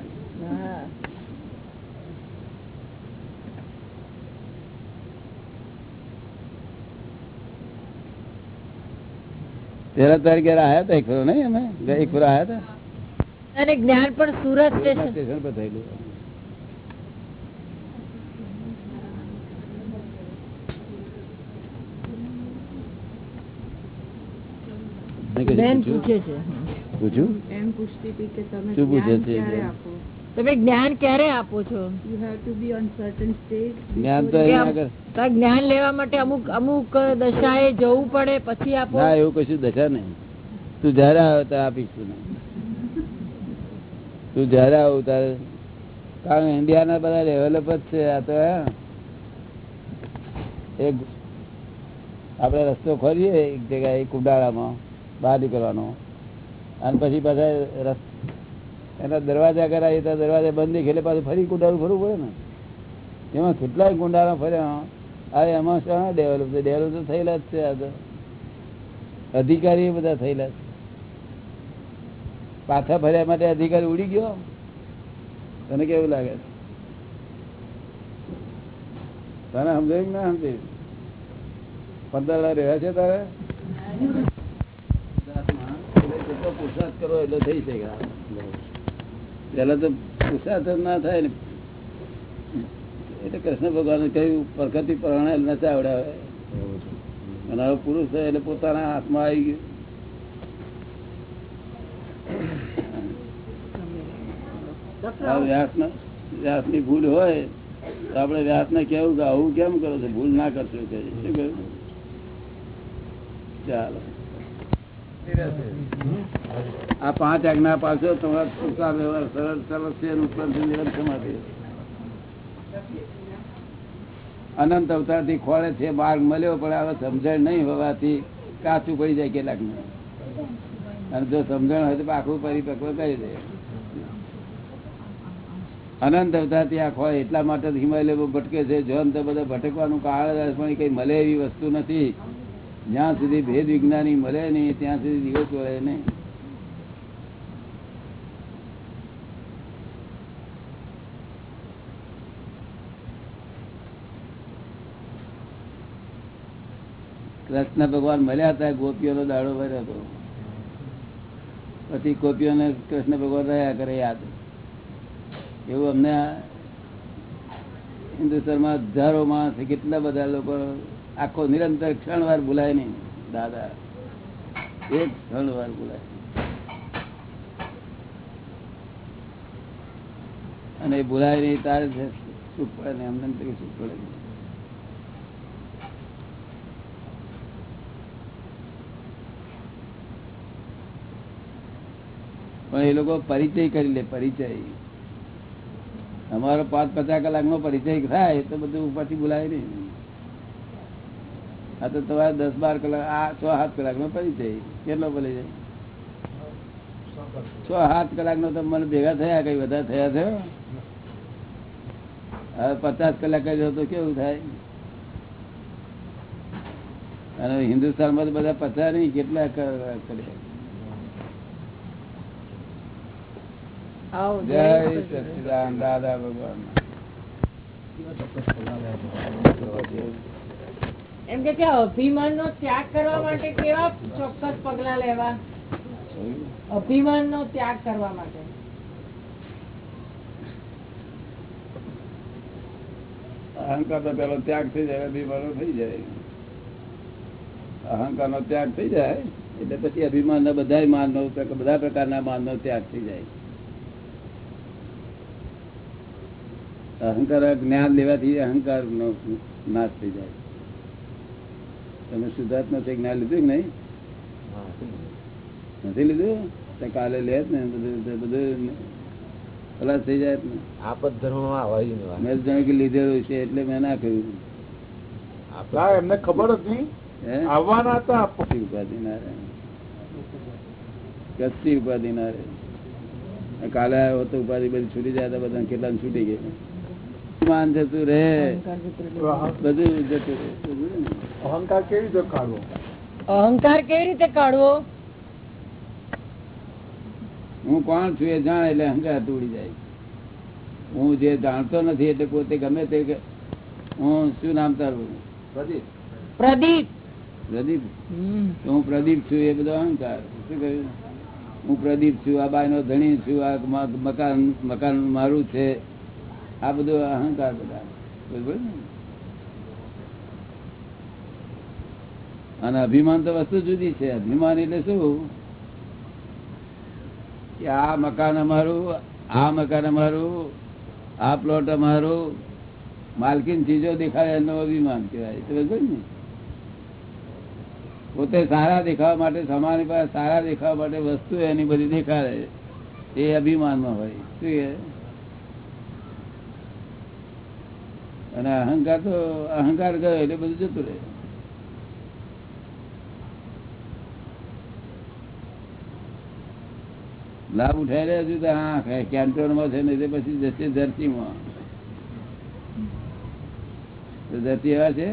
તેરા તારીખ આયા હતા એક ફરો નહીં અમે? એક ફરો આયા હતા? અને જ્ઞાન પણ સુરત સ્ટેશન પર થયેલું મેં કશું બેન પૂછે છે. પૂછ્યું? એમ પૂછતી હતી કે તમે શું પૂછે જ્ઞાન છે ક્યારે આપો? તમે જ્ઞાન ક્યારે આપો છો? જ્ઞાન તો લેવા માટે અમુક અમુક દશાએ જવું પડે પછી આપો. ના એવું કશું દશા નહીં. તું જયારે આવે ત્યારે આપીશું તું તું જયારે આવું તારે કારણ ઇન્ડિયાના બધા ડેવલપ જ છે આ તો હે. એક આપણે રસ્તો ખોરીએ એક જગ્યાએ કુંડાળામાં. બહાર નીકળવાનો. અને પછી પાછા એના દરવાજા કરાવીએ તો દરવાજા બંધ દેખે એટલે પાછું ફરી કુંડાળું ફરવું પડે ને. એમાં કેટલાય કુંડાળા ફર્યા. અરે એમાં શું ડેવલપ છે ડેવલપ તો થયેલા જ છે આ તો. અધિકારી બધા થયેલા છે. પાછા ફર્યા માટે અધિકારી ઉડી ગયો? તને કેવું લાગે છે? તને સમજાયું ના સમજાયું? પંદર રહ્યા છે તારે? જેટલો પુરુષાર્થ કરો એટલો થઈ શકે. પેલા તો પુરુષાર્થ ના થાય ને. એટલે કૃષ્ણ ભગવાન કહ્યું પ્રકૃતિ પ્રમાણે નથી આવડાવે. અને હવે પુરુષ છે એટલે પોતાના હાથમાં આવી ગયું. વ્યાસની ભૂલ હોય તો આપણે વ્યાસને કેવું કે આવું કેમ કરો છો? ભૂલ ના કરશો કે શું કહ્યું ચાલો. આ પાંચ આજ્ઞા પાછો તમારા વ્યવહાર સરળ સરળ છે અને ઉપરથી અનંત ખોળે છે માર્ગ મળ્યો, પણ હવે સમજણ નહીં હોવાથી કાચું પડી જાય કેટલાક અને જો સમજણ હોય તો આખું પરિપક્વ કરી દે. અનંત અવતારથી આ ખોળે, એટલા માટે હિમાલય ભટકે છે. જોન તો બધા ભટકવાનું કારણ પણ કઈ મળે એવી વસ્તુ નથી. જ્યાં સુધી ભેદ વિજ્ઞાની મળે નહીં, ત્યાં સુધી દિવસ વળે નહીં. કૃષ્ણ ભગવાન મળ્યા હતા, ગોપીઓનો દાડો ભર્યો હતો. પછી ગોપીઓને કૃષ્ણ ભગવાન રહ્યા કરે યાદ. એવું અમને હિન્દુસ્તાનમાં હજારો માણસ કેટલા બધા લોકો આખો નિરંતર ક્ષણવાર ભૂલાય નહીં. દાદા, એક ક્ષણવાર ભૂલાય અને ભૂલાય નહીં, તારે સુખ પડે ને એમને તો સુખ પડે. પણ એ લોકો પરિચય કરી લે, પરિચય. અમારો પાંચ પચાસ કલાક નો પરિચય થાય તો બધું પછી ભૂલાય નહીં. આ તો તમારે દસ બાર કલાક આ છ સાત કલાક નો પરિચય કેટલો પડી જાય? છ સાત કલાક નો તો મને ભેગા થયા કઈ બધા થયા છે? હવે પચાસ કલાક કર્યો તો કેવું થાય? અને હિન્દુસ્તાનમાં તો બધા પચાસ નહીં કેટલા કર્યા? જય જય સચિદાન દાદા ભગવાન. એમ કે અભિમાન નો ત્યાગ કરવા માટે કેવા ચોક્કસ પગલા લેવા? અભિમાન નો ત્યાગ કરવા માટે. અહંકાર તો પેલો ત્યાગ થઈ જાય અભિમાન થઈ જાય. અહંકાર નો ત્યાગ થઈ જાય એટલે પછી અભિમાન ના બધા માન નો બધા પ્રકારના માન નો ત્યાગ થઈ જાય. અહંકાર જ્ઞાન લેવાથી અહંકાર નો નાશ થઈ જાય. તમે શુદ્ધાત્મા છે જ્ઞાન લીધું કે નહીં? નથી લીધું? તો કાલે લે ને બધું બધું ખલાસ થઈ જાય ને. આપત ધર્મમાં મેં જાણ કે લીધેલું છે એટલે મેં ના કહ્યું એમને ખબર જ નહીં. આવવાના હતા કચ્છી ઉપાધિ ના રે કચ્છી ઉપાધિ ના રે કાલે આવ્યો તો ઉપાધિ બધી છૂટી જાય તો બધા કેટલા છૂટી ગઈ. માન જતું રહે. બધું જતું રહે. અહંકાર કેવી રીતે કાઢવો? અહંકાર કેવી રીતે કાઢવો? હું કોણ છું એ જાણ એટલે અહંકાર તોડી જાય. હું જે જાણતો નથી એટલે પોતે ગમે તે કે હું શું નામ તારું? પ્રદીપ. પ્રદીપ. પ્રદીપ? હમ. તો હું પ્રદીપ છું એ બધો અહંકાર. શું કહ્યું? હું પ્રદીપ છું આ બાય નો ધણી છું આ મકાન મકાન મારું છે. આ બધું અહંકાર બધા. અને અભિમાન તો વસ્તુ જુદી છે. અભિમાન એટલે શું? કે આ મકાન અમારું, આ મકાન અમારું, આ પ્લોટ અમારું, માલકીન ચીજો દેખાય એનો અભિમાન કહેવાય. સમજ ને? પોતે સારા દેખાવા માટે સમાન પાસે સારા દેખાવા માટે વસ્તુ એની બધી દેખાડે. એ અભિમાનમાં હોય. શું એ અને અહંકાર તો અહંકાર ગયો એટલે બધું જતું રહે. લાભ ઉઠાઈ રહ્યા છું તો હા કેન્ટોનમાં છે ને તે પછી જશે ધરતીમાં. ધરતી એવા છે?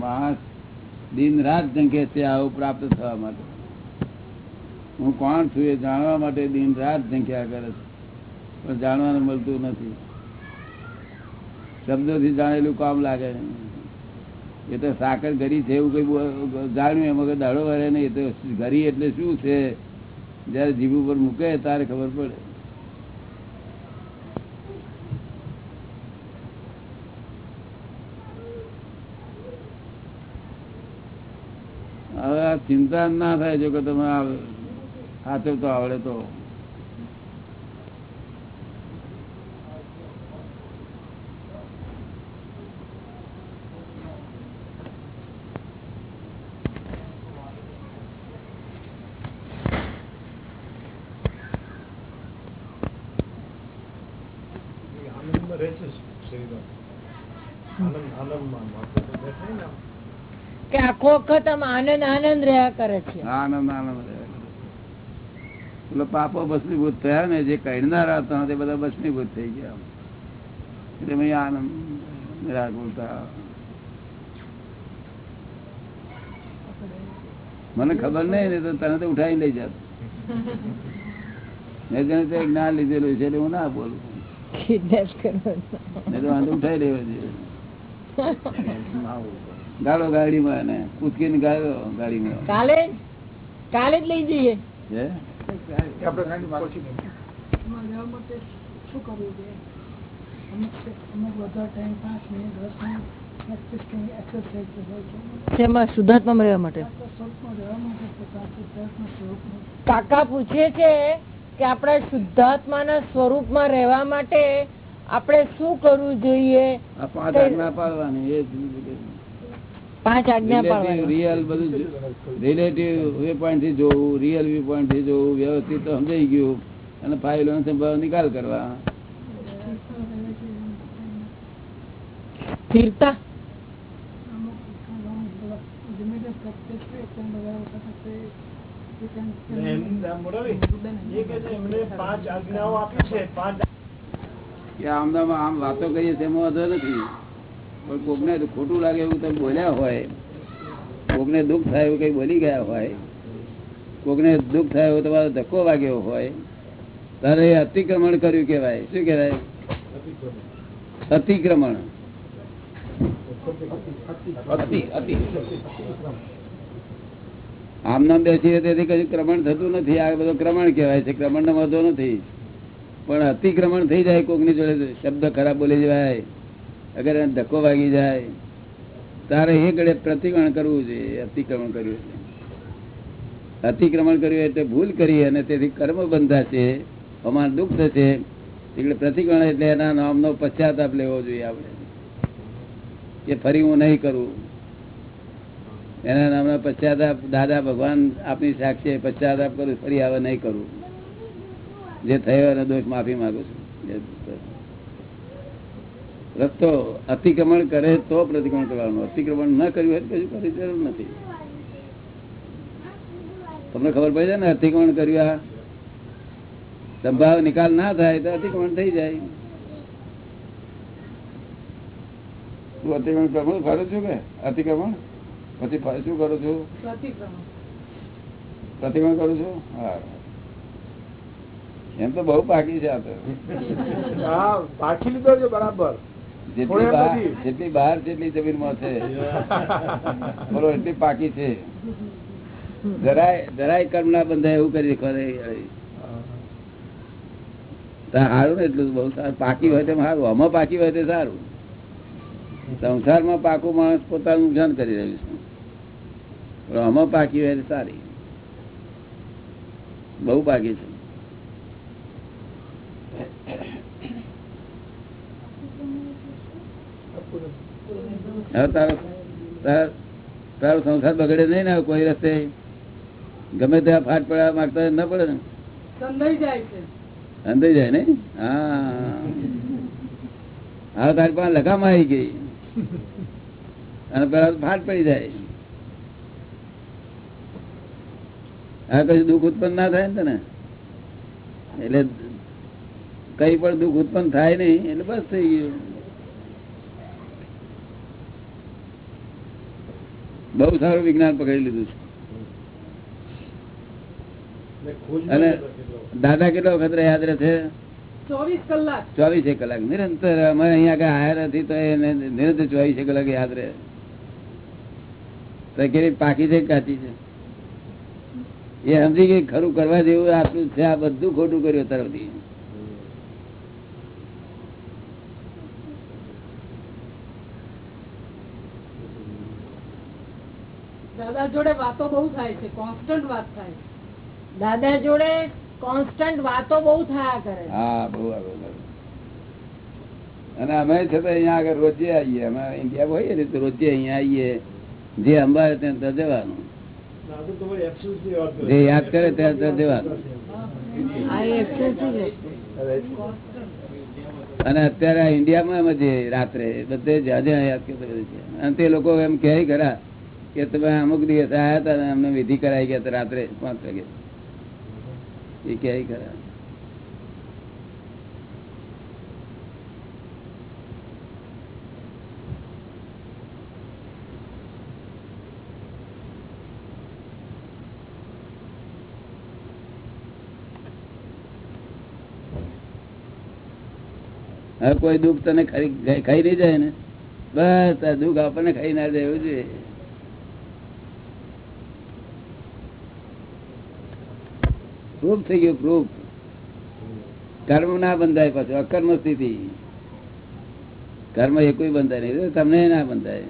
માણસ દિન રાત જંગે છે આવું પ્રાપ્ત થવા માટે. હું કોણ છું એ જાણવા માટે દિન રાત ઝંખ્યા કરે છે. પણ જાણવાનું મળતું નથી. શબ્દોથી જાણેલું કામ લાગે. એ તો સાકર ઘરી છે એવું કઈ જાણ્યું એમાં કઈ દાડો વરે નહીં. તો ઘરી એટલે શું છે? જયારે જીભ ઉપર મૂકે ત્યારે ખબર પડે. હવે આ ચિંતા ના થાય જો કે તમે આ- સાચવતો આવડે તો આનંદમાં રહે છે શરીરમાં. આનંદ આનંદમાં માત્ર તો દેખાય ને આમ. કે આખો વખત આમ આનંદ આનંદ રહ્યા કરે છે. આનંદ આનંદ. પાપો ભસ્મીભૂત થયા ને જે કહેનારા હતા તે બધા ભસ્મીભૂત થઈ ગયા એટલે આનંદ નિરાકુરતા મને ખબર નહીં ને તો તને તો ઉઠાવી લઈ જાત. મેં જેને તે જ્ઞાન લીધેલું છે એટલે હું ના બોલું. ઉઠાઈ લેવા જોઈએ ગાડો ગાડીમાં ને કૂદકીને ગાડો ગાડીમાં કાલે? કાલે જ લઈ જઈએ. શુદ્ધાત્મા શુદ્ધાત્મા કાકા પૂછે છે કે આપણે સ્વરૂપમાં રહેવા માટે આપણે શું કરવું જોઈએ? આ પાંચ આજ્ઞા પાડવાની એ. પાંચ આજ્ઞા પાડવાની. રિયલ બધું રિલેટિવ વે પોઈન્ટથી જોવું રિયલ વ્યૂ પોઈન્ટથી જોવું વ્યવસ્થિત તો સમજાઈ ગયું. અને ફાઇલો સંભાવ નિકાલ કરવા. સ્થિરતા. આમ વાતો કરીએ તેમાં વધુ નથી. પણ કોકને ખોટું લાગે એવું તમે બોલ્યા હોય, કોકને દુઃખ થાય એવું કઈ બોલી ગયા હોય, કોકને દુઃખ થાય એવો તમારો ધક્કો વાગ્યો હોય, તારે અતિક્રમણ કર્યું કેવાય શું કહેવાય? અતિક્રમણ. અતિ અતિ. આમ નામ બેસીએ તેથી કશું ક્રમણ થતું નથી. આ બધો ક્રમણ કહેવાય છે. ક્રમણ વાંધો નથી. પણ અતિક્રમણ થઈ જાય કોકની જોડે શબ્દ ખરાબ બોલી જાય અગર એને ધક્કો વાગી જાય, તારે એ ઘડે પ્રતિક્રમણ કરવું જોઈએ અતિક્રમણ કર્યું છે. અતિક્રમણ કર્યું એટલે ભૂલ કરી અને તેથી કર્મ બંધાશે અમારું દુઃખ થશે, એટલે પ્રતિક્રમણ એટલે એના નામનો પશ્ચાતાપ લેવો જોઈએ આપણે. કે ફરી હું નહીં કરું. એના નામના પશ્ચાતાપ દાદા ભગવાન આપની સાક્ષી પશ્ચાતાપ કરું, ફરી હવે નહીં કરું. જે થયો એનો દોષ માફી માગું છું. રસ્તો અતિક્રમણ કરે તો પ્રતિક્રમણ કરવાનું. અતિક્રમણ ન કર્યું હોય કશું કરી જરૂર નથી. તમને ખબર પડી જાય ને અતિક્રમણ કર્યું આ. સંભાવ નિકાલ ના થાય તો અતિક્રમણ થઈ જાય. તું અતિક્રમણ કરવું ફરો છું કે અતિક્રમણ? પછી ફરી શું કરું છું? પ્રતિક્રમણ. કરું છું? હા. એમ તો બહુ પાકી છે આ તો. હા પાછી લીધો છે બરાબર. જેટલી બહાર જેટલી બહાર જેટલી જમીનમાં છે. બોલો એટલી પાકી છે. જરાય જરાય કર્મ ના બંધાય એવું કરી સારું ને એટલું બહુ સારું. પાકી હોય તેમ સારું આમાં પાકી હોય તે સારું. સંસારમાં પાકું માણસ પોતાનું નુકસાન કરી રહ્યું છે. પણ આમાં પાકી હોય તો સારી. બહુ પાકી છે. હવે તારો તારો સંસાર બગડે નહીં ને કોઈ રસ્તે. ગમે ત્યાં ફાટ પડવા માંગતા ન પડે ને. સંદાઈ જાય છે. જાય ને હા. હવે તારી પાસે લગામ આવી ગઈ. અને પેલા ફાટ પડી જાય. હવે કશું દુઃખ ઉત્પન્ન ના થાય ને તને? એટલે કઈ પણ દુઃખ ઉત્પન્ન થાય નહીં એટલે બસ થઈ ગયું. બહુ સારું વિજ્ઞાન પકડી લીધું છે. અને દાદા કેટલા વખત યાદ રહે છે ચોવીસ કલાક. ચોવીસે કલાક. નિરંતર અમે અહીંયા આગળ આયા નથી તો એને નિરંતર ચોવીસે કલાક યાદ રહે. તો કે પાકી છે કાચી છે? એ સમજી ગઈ ખરું કરવા જેવું આટલું છે આ બધું ખોટું કર્યું તરફથી દાદા જોડે વાતો બહુ થાય છે કોન્સ્ટન્ટ વાત થાય દાદા જોડે કોન્સ્ટન્ટ વાતો બહુ થયા કરે હા બહુ. અને અમે છે તો અહીંયા આગળ રોજે આવીએ. અમે ઇન્ડિયા હોઈએ ને તો રોજે અહીંયા આવીએ. જે અંબારે ત્યાં ત્યાં જવાનું. જે યાદ કરે ત્યાં ત્યાં જવાનું. અને અત્યારે ઇન્ડિયામાં અમે જે રાત્રે બધે જ્યાં જ્યાં યાદ કરતા છે. અને તે લોકો એમ કહે ખરા કે તમે અમુક દિવસ આવ્યા હતા ને અમને વિધિ કરાઈ ગયા રાત્રે પાંચ વાગે. એ ક્યાંય ખરા હવે કોઈ દુઃખ તને ખાઈ નહીં જાય ને? બસ દુઃખ આપણને ખાઈ ના જાય, એવું જોઈએ પ્રૂફ થઈ ગયું, પ્રૂફ. કર્મ ના બંધાય પાછું, અકર્મ સ્થિતિ. કર્મ એ કોઈ બંધાય નહીં. તમને ના બંધાય.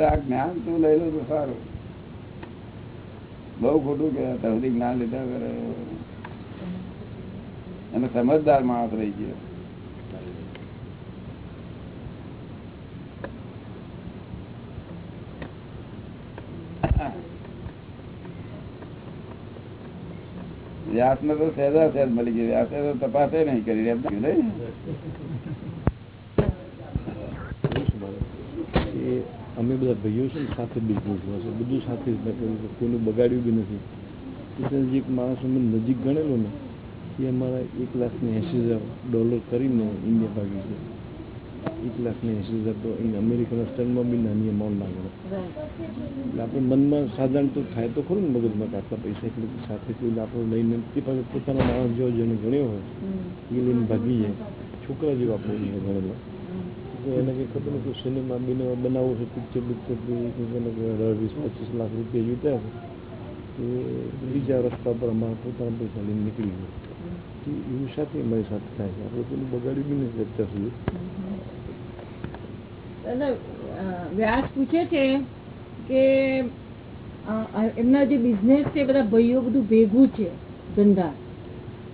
જ્ઞાન તું લઈ લો તો સારું. બહુ ખોટું કે સુધી જ્ઞાન લીધા કરે અને સમજદાર માણસ રહી ગયો. વ્યાસ ને તો સહેજા સહેજ મળી ગયો. વ્યાસે તો તપાસે નહીં કરી. એમ નહીં એ અમે બધા ભાઈઓ છે ને સાથે બિઝનેસ છે. બધું સાથે જ મેં કર્યું કોઈનું બગાડ્યું બી નથી. એટલે જે માણસ અમે નજીક ગણેલો ને એ અમારા એક લાખ ને એંસી હજાર ડોલર કરીને ઇન્ડિયા ભાગી છે. એક લાખ ને એંસી હજાર તો અમેરિકાના અમેરિકન સ્ટેન્ડમાં બી નાની અમાઉન્ટ ના ગણે એટલે આપણે મનમાં સાધારણ તો થાય તો ખરું ને મગજમાં આટલા પૈસા એટલે સાથે કોઈ આપણે લઈને તે પાસે પોતાના માણસ જેવો જેને ગણ્યો હોય એ લઈને ભાગી જાય. છોકરા જેવો આપણે ગણેલો એને ખબર નથી, સિનેમા બીને બનાવવું છે, પિક્ચર પિક્ચર અઢાર વીસ, પચીસ લાખ રૂપિયા જીત્યા એ બીજા રસ્તા પર અમારા પોતાના પૈસા લઈને નીકળી ગયો. એ એવું સાથે મારી સાથે થાય છે. આપણે પેલું બગાડી બી નથી અત્યાર સુધી. વ્યાસ પૂછે છે કે એમના જે બિઝનેસ છે બધા ભાઈઓ બધું ભેગું છે, ધંધા.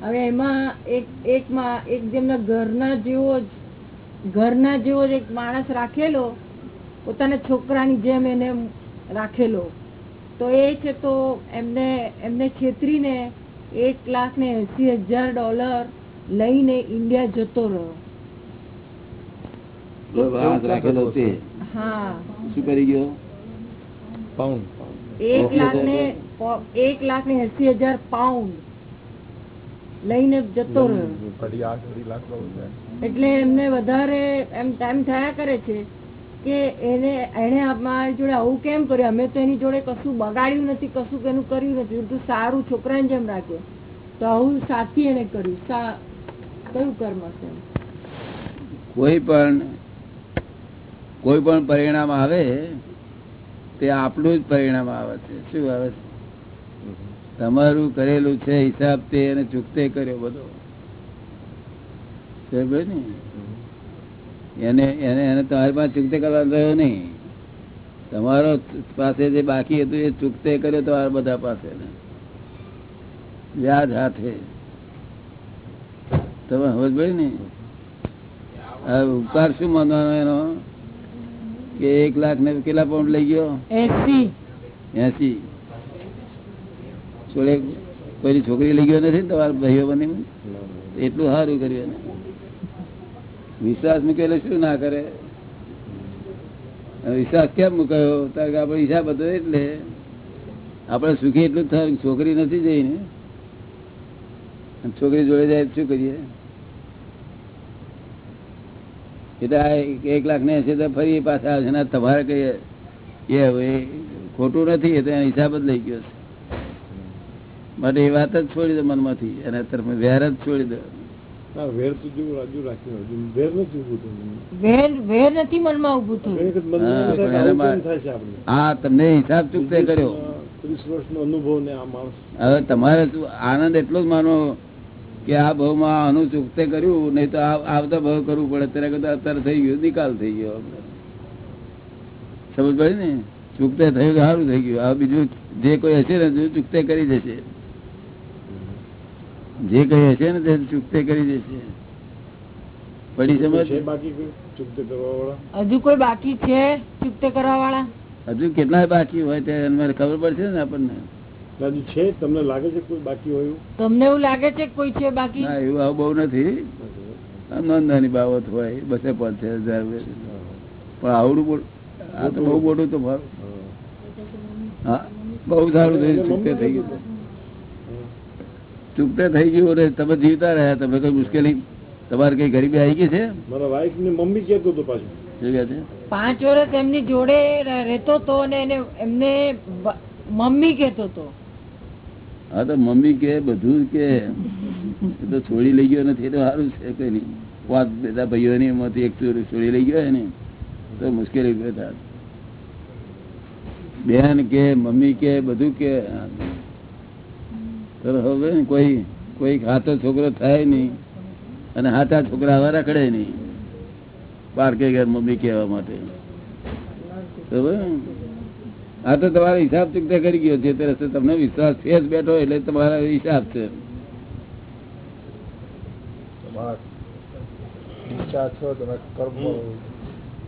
હવે એમાં એક એકમાં એક જેમના ઘરના જેવો જ ઘરના જેવો જ એક માણસ રાખેલો પોતાના છોકરાની જેમ એને રાખેલો. તો એ છે તો એમને એમને છેતરીને એક લાખ ને એસી હજાર ડોલર લઈને ઇન્ડિયા જતો રહ્યો. રાખેલો તે હા. શું કરી ગયો? પાઉન્ડ એક લાખ ને એક લાખ ને એસી હજાર પાઉન્ડ લઈને જતો રહ્યો. એટલે એમને વધારે એમ ટાઈમ થયા કરે છે કે એને એને અમારી જોડે આવું કેમ કર્યું? અમે તો એની જોડે કશું બગાડ્યું નથી કશું એનું કર્યું નથી. બધું સારું છોકરાને જેમ રાખ્યું તો આવું સાથી એને કર્યું. સા- કયું કર્મ છે કોઈ પણ કોઈ પણ પરિણામ આવે તે આપણું જ પરિણામ આવે છે. શું આવે છે? તમારું કરેલું છે હિસાબ તે એને ચૂકતે કર્યો બધો. એને એને એને તમારી પાસે ચૂકતે કરવાનો રહ્યો નહીં. તમારો પાસે જે બાકી હતું એ ચૂકતે કર્યો તમારા બધા પાસે વ્યાજ હાથે. તમે સમજ ભાઈ ને? ઉપકાર શું માનવાનો એનો? કે એક લાખ ને કેટલા પાઉન્ડ લઈ ગયો? એસી. એસી. છોડે કોઈની છોકરી લઈ ગયો નથી ને તમારા ભાઈઓ બની એટલું સારું કર્યું એને. વિશ્વાસ મૂકેલો શું ના કરે? વિશ્વાસ કેમ મૂકાયો? કે આપણે હિસાબ બધો એટલે. આપણે સુખી એટલું થાય, છોકરી નથી જઈને. છોકરી જોડે જાય શું કરીએ? એટલે એક- લાખ ને હશે તો ફરી પાછા આવશે ને તમારે કહીએ એ હવે ખોટું નથી, એ તો એનો હિસાબ જ લઈ ગયો છે. માટે એ વાત જ છોડી દો મનમાંથી. અને તરફ વેર જ છોડી દો. વેર તો જેવું રાજુ રાખ્યું હજુ વેર નથી ઉભું થયું. વેર વેર નથી મનમાં ઉભું થયું. એક જ મનમાં હા, એમ થાય કે પણ આવું એમાં- કેમ થાય છે આપણે આ તમને હિસાબ ચૂકતે કર્યો. ત્રીસ વર્ષનો અનુભવ ને આ માણસ. હવે તમારે આનંદ એટલો જ માનો કે આ ભાવમાં આનું ચૂકતે કર્યું નહીં તો આવતા ભાવ કરવું પડે. ત્યારે કરતા અત્યારે થઈ ગયું નિકાલ થઈ ગયો સમજ પડી ને? ચૂકતે થયું સારું થઈ ગયું. આ બીજું જે કોઈ હશે ને ચુકતે ચૂકતે કરી દેશે જે કઈ હશે ને તે ચૂકતે કરી દેશે પડી છે સમજ? બાકી ચૂકતે કરવા વાળા હજુ કોઈ બાકી છે ચૂકતે કરવા વાળા હજુ કેટલા બાકી હોય તે મને ખબર પડશે ને આપણને. છે તમને લાગે છે કોઈ બાકી હોય તમને એવું લાગે છે કોઈ છે બાકી? ના એવું આવું બહુ નથી. નાની બાબત હોય બસે પંચે હજાર પણ આવડું બોલ આ તો બહુ મોટું તો ભાવ. હા. બહુ સારું થયું ચૂકતે થઈ ગયું. ચૂકતે થઈ ગયું અને તમે જીવતા રહ્યા તમે કઈ મુશ્કેલી તમારે કઈ ગરીબી આવી ગઈ છે? મારા વાઈફની મમ્મી કહેતો હતો પાછું. શું કહે છે? પાંચ વર્ષ એમની જોડે રહેતો હતો અને એને એમને મમ્મી કેતો હતો. હા તો મમ્મી કે બધું કે. તો છોડી લઈ ગયો નથી તો સારું છે કઈ નહીં. પાંચ બધા ભાઈઓની એમાંથી એક ચોરી છોડી લઈ ગયો ને તો મુશ્કેલી ઊભી થાય. બેન કે મમ્મી કે બધું કે. કોઈ કોઈ હાથો છોકરો થાય નહીં અને હાથા છોકરા આવા રખડે નહીં. પાર્કે ઘર મમ્મી કહેવા માટે. આ તો તમારો હિસાબ ચૂકતા કરી ગયો છે. તે તમને વિશ્વાસ ફેસ બેઠો એટલે તમારા હિસાબ છે. ઈચ્છા છો તમે કર્મ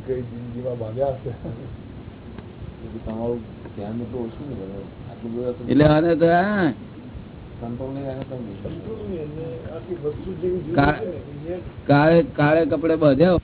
કઈ જિંદગીમાં બાંધ્યા હશે? તમારું ધ્યાન એટલું ઓછું એટલે આને તો કાળે કાળે કપડે બાંધ્યા